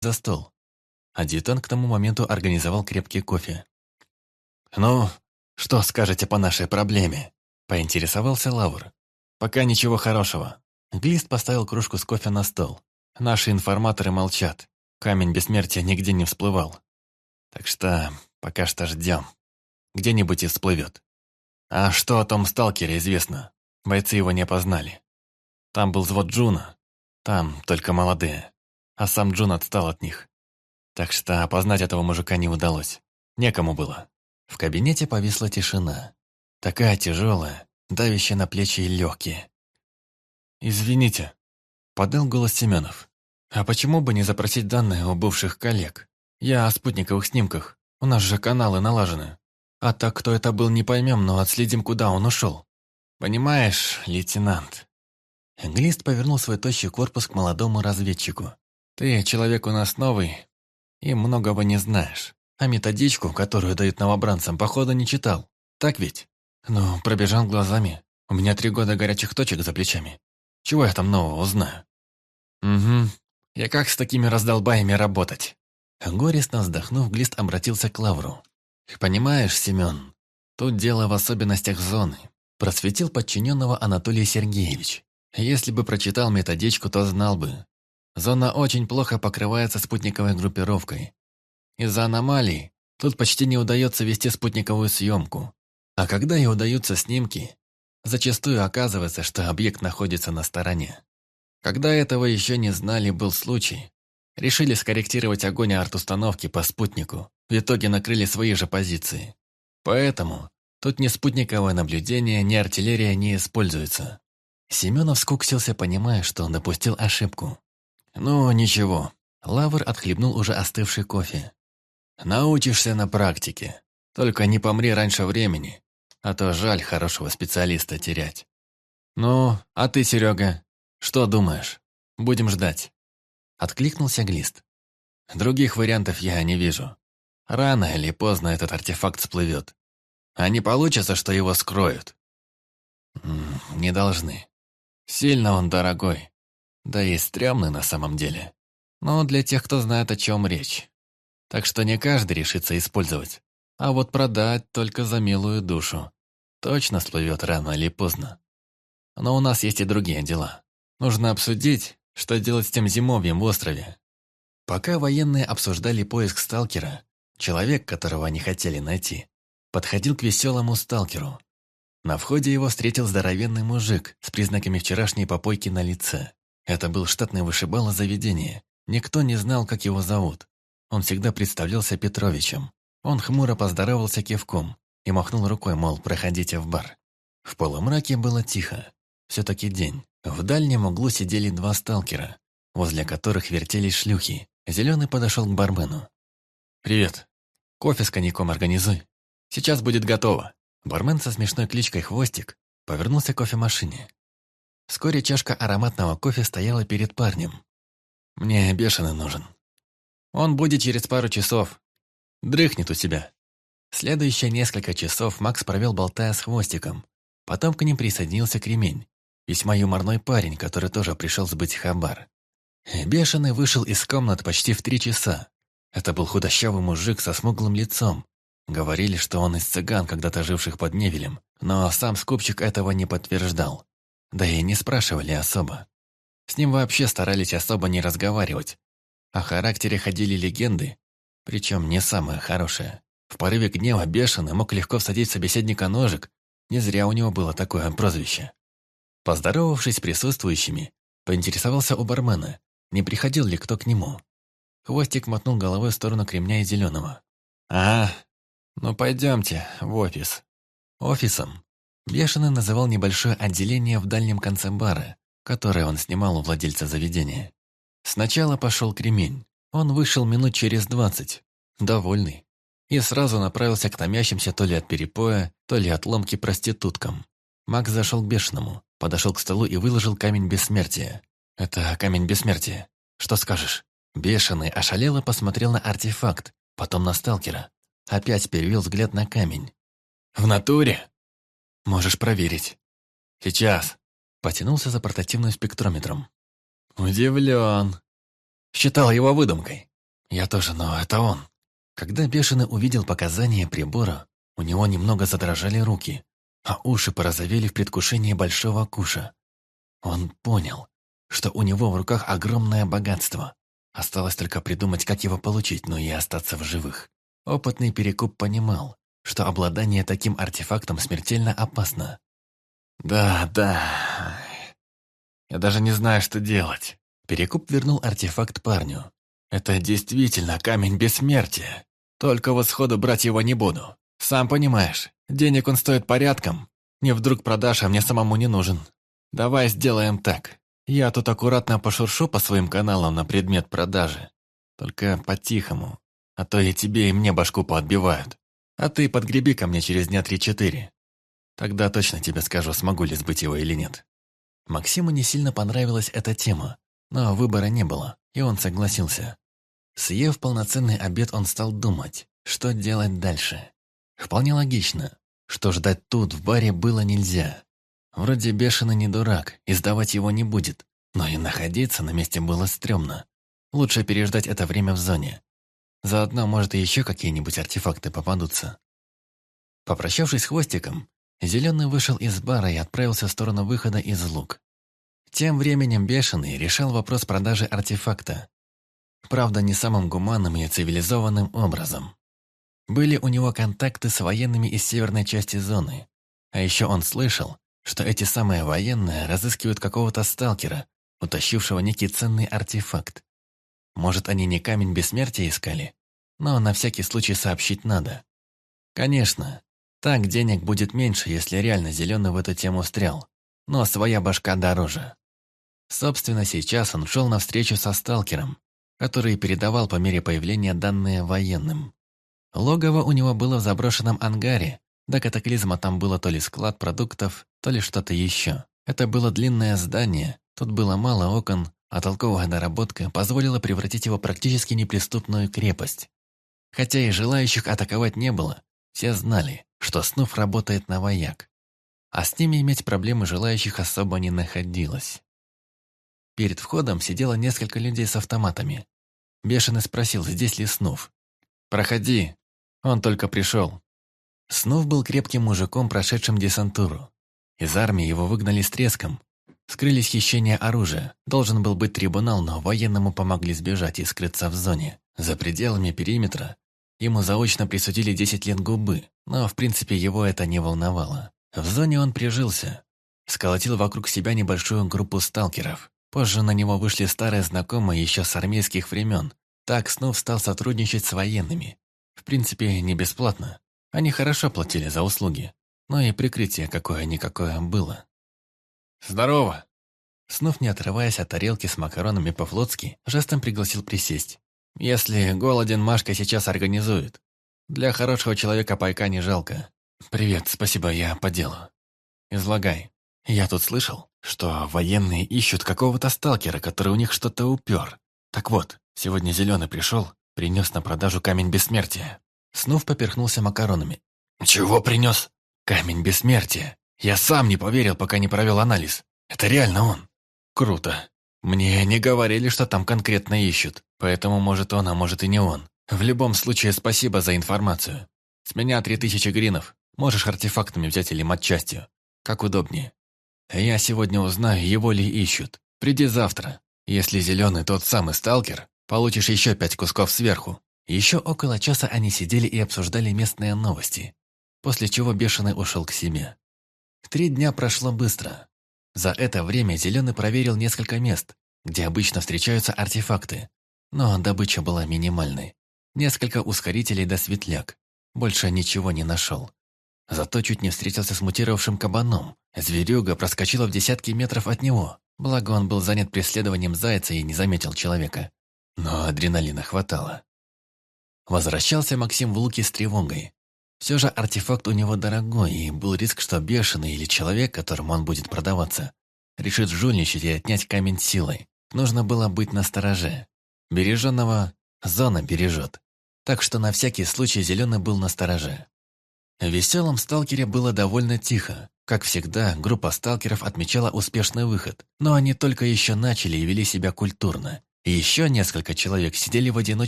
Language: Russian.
за стол. Адъютант к тому моменту организовал крепкий кофе. «Ну, что скажете по нашей проблеме?» – поинтересовался Лавр. «Пока ничего хорошего». Глист поставил кружку с кофе на стол. Наши информаторы молчат. Камень бессмертия нигде не всплывал. Так что пока что ждем. Где-нибудь и всплывет. А что о том сталкере известно? Бойцы его не опознали. Там был взвод Джуна. Там только молодые. А сам Джун отстал от них. Так что опознать этого мужика не удалось. Некому было. В кабинете повисла тишина. Такая тяжелая, давящая на плечи и легкие. «Извините», — подал голос Семенов. «А почему бы не запросить данные у бывших коллег? Я о спутниковых снимках. У нас же каналы налажены. А так, кто это был, не поймем, но отследим, куда он ушел. Понимаешь, лейтенант?» Глист повернул свой тощий корпус к молодому разведчику. «Ты человек у нас новый и многого не знаешь. А методичку, которую дают новобранцам, походу не читал. Так ведь? Ну, пробежал глазами. У меня три года горячих точек за плечами. Чего я там нового узнаю? Угу. Я как с такими раздолбаями работать? Горестно вздохнув, Глист обратился к Лавру. «Понимаешь, Семен, тут дело в особенностях зоны», просветил подчиненного Анатолий Сергеевич. «Если бы прочитал методичку, то знал бы. Зона очень плохо покрывается спутниковой группировкой. Из-за аномалий тут почти не удается вести спутниковую съемку. А когда и удаются снимки, зачастую оказывается, что объект находится на стороне. Когда этого еще не знали, был случай. Решили скорректировать огонь арт-установки по спутнику. В итоге накрыли свои же позиции. Поэтому тут ни спутниковое наблюдение, ни артиллерия не используется. Семенов скуксился, понимая, что он допустил ошибку. «Ну, ничего». Лавр отхлебнул уже остывший кофе. Научишься на практике. Только не помри раньше времени, а то жаль хорошего специалиста терять. Ну, а ты, Серега, что думаешь? Будем ждать. Откликнулся Глист. Других вариантов я не вижу. Рано или поздно этот артефакт всплывет. А не получится, что его скроют? Не должны. Сильно он дорогой. Да и стрёмный на самом деле. Но для тех, кто знает, о чем речь. Так что не каждый решится использовать. А вот продать только за милую душу. Точно всплывет рано или поздно. Но у нас есть и другие дела. Нужно обсудить, что делать с тем зимовьем в острове. Пока военные обсуждали поиск сталкера, человек, которого они хотели найти, подходил к веселому сталкеру. На входе его встретил здоровенный мужик с признаками вчерашней попойки на лице. Это был штатный вышибало заведения. Никто не знал, как его зовут. Он всегда представлялся Петровичем. Он хмуро поздоровался кивком и махнул рукой, мол, проходите в бар. В полумраке было тихо. Все-таки день. В дальнем углу сидели два сталкера, возле которых вертелись шлюхи. Зеленый подошел к бармену. «Привет. Кофе с коньяком организуй. Сейчас будет готово». Бармен со смешной кличкой «Хвостик» повернулся к кофемашине. Вскоре чашка ароматного кофе стояла перед парнем. «Мне бешеный нужен», он будет через пару часов. Дрыхнет у себя. Следующие несколько часов Макс провел болтая с хвостиком. Потом к ним присоединился Кремень. Весьма юморной парень, который тоже пришел сбыть хабар. Бешеный вышел из комнат почти в три часа. Это был худощавый мужик со смуглым лицом. Говорили, что он из цыган, когда-то живших под Невелем, но сам скупчик этого не подтверждал. Да и не спрашивали особо. С ним вообще старались особо не разговаривать, о характере ходили легенды, причем не самые хорошие. В порыве гнева бешеный мог легко всадить собеседника ножик, не зря у него было такое прозвище. Поздоровавшись с присутствующими, поинтересовался у бармена, не приходил ли кто к нему. Хвостик мотнул головой в сторону кремня и зеленого. «А, ну пойдемте в офис». Офисом Бешеный называл небольшое отделение в дальнем конце бара, которое он снимал у владельца заведения. Сначала пошел кремень. Он вышел минут через двадцать, довольный, и сразу направился к томящимся то ли от перепоя, то ли от ломки проституткам. Макс зашел к бешеному, подошел к столу и выложил камень бессмертия. «Это камень бессмертия. Что скажешь?» Бешеный ошалело посмотрел на артефакт, потом на сталкера. Опять перевел взгляд на камень. «В натуре?» «Можешь проверить». «Сейчас». Потянулся за портативным спектрометром. «Удивлен. Считал его выдумкой. «Я тоже, но это он». Когда Бешеный увидел показания прибора, у него немного задрожали руки, а уши порозовели в предвкушении большого куша. Он понял, что у него в руках огромное богатство. Осталось только придумать, как его получить, но и остаться в живых. Опытный Перекуп понимал, что обладание таким артефактом смертельно опасно. «Да, да. Я даже не знаю, что делать». Перекуп вернул артефакт парню. «Это действительно камень бессмертия. Только вот сходу брать его не буду. Сам понимаешь, денег он стоит порядком. Не вдруг продашь, а мне самому не нужен. Давай сделаем так. Я тут аккуратно пошуршу по своим каналам на предмет продажи. Только по-тихому. А то и тебе, и мне башку поотбивают. А ты подгреби ко мне через дня три-четыре. Тогда точно тебе скажу, смогу ли сбыть его или нет. Максиму не сильно понравилась эта тема, но выбора не было, и он согласился. Съев полноценный обед, он стал думать, что делать дальше. Вполне логично, что ждать тут, в баре, было нельзя. Вроде бешеный не дурак, и сдавать его не будет, но и находиться на месте было стрёмно. Лучше переждать это время в зоне. Заодно, может, и еще какие-нибудь артефакты попадутся. Попрощавшись с Хвостиком, Зеленый вышел из бара и отправился в сторону выхода из луг. Тем временем Бешеный решал вопрос продажи артефакта. Правда, не самым гуманным и цивилизованным образом. Были у него контакты с военными из северной части зоны. А еще он слышал, что эти самые военные разыскивают какого-то сталкера, утащившего некий ценный артефакт. Может, они не камень бессмертия искали? Но на всякий случай сообщить надо. Конечно, так денег будет меньше, если реально Зеленый в эту тему встрял. Но своя башка дороже. Собственно, сейчас он шел навстречу со сталкером, который передавал по мере появления данные военным. Логово у него было в заброшенном ангаре. До катаклизма там было то ли склад продуктов, то ли что-то еще. Это было длинное здание, тут было мало окон, а толковая доработка позволила превратить его практически неприступную крепость. Хотя и желающих атаковать не было, все знали, что Снуф работает на вояк. А с ними иметь проблемы желающих особо не находилось. Перед входом сидело несколько людей с автоматами. Бешеный спросил, здесь ли Снуф. «Проходи, он только пришел». Снуф был крепким мужиком, прошедшим десантуру. Из армии его выгнали с треском. Скрылись хищения оружия. Должен был быть трибунал, но военному помогли сбежать и скрыться в зоне. За пределами периметра ему заочно присудили 10 лет губы, но в принципе его это не волновало. В зоне он прижился. Сколотил вокруг себя небольшую группу сталкеров. Позже на него вышли старые знакомые еще с армейских времен. Так Снув стал сотрудничать с военными. В принципе, не бесплатно. Они хорошо платили за услуги, но и прикрытие какое-никакое было. «Здорово!» Снув, не отрываясь от тарелки с макаронами по-флотски, жестом пригласил присесть. «Если голоден, Машка сейчас организует. Для хорошего человека пайка не жалко. Привет, спасибо, я по делу. Излагай. Я тут слышал, что военные ищут какого-то сталкера, который у них что-то упер. Так вот, сегодня Зеленый пришел, принес на продажу камень бессмертия. Снув поперхнулся макаронами. «Чего принес?» «Камень бессмертия. Я сам не поверил, пока не провел анализ. Это реально он. Круто. Мне не говорили, что там конкретно ищут, поэтому может он, а может и не он. В любом случае, спасибо за информацию. С меня три тысячи гринов. Можешь артефактами взять или матчастью. Как удобнее. Я сегодня узнаю, его ли ищут. Приди завтра. Если зеленый тот самый сталкер, получишь еще пять кусков сверху. Еще около часа они сидели и обсуждали местные новости, после чего Бешеный ушел к себе. Три дня прошло быстро. За это время Зеленый проверил несколько мест, где обычно встречаются артефакты, но добыча была минимальной. Несколько ускорителей до светляк. Больше ничего не нашел. Зато чуть не встретился с мутировавшим кабаном. Зверюга проскочила в десятки метров от него. Благо он был занят преследованием зайца и не заметил человека. Но адреналина хватало. Возвращался Максим в луки с тревогой. Все же артефакт у него дорогой, и был риск, что бешеный или человек, которому он будет продаваться, решит жульничать и отнять камень силой. Нужно было быть настороже. Береженного зона бережет. Так что на всякий случай Зеленый был настороже. В веселом сталкере было довольно тихо. Как всегда, группа сталкеров отмечала успешный выход, но они только еще начали и вели себя культурно. Еще несколько человек сидели в одиночестве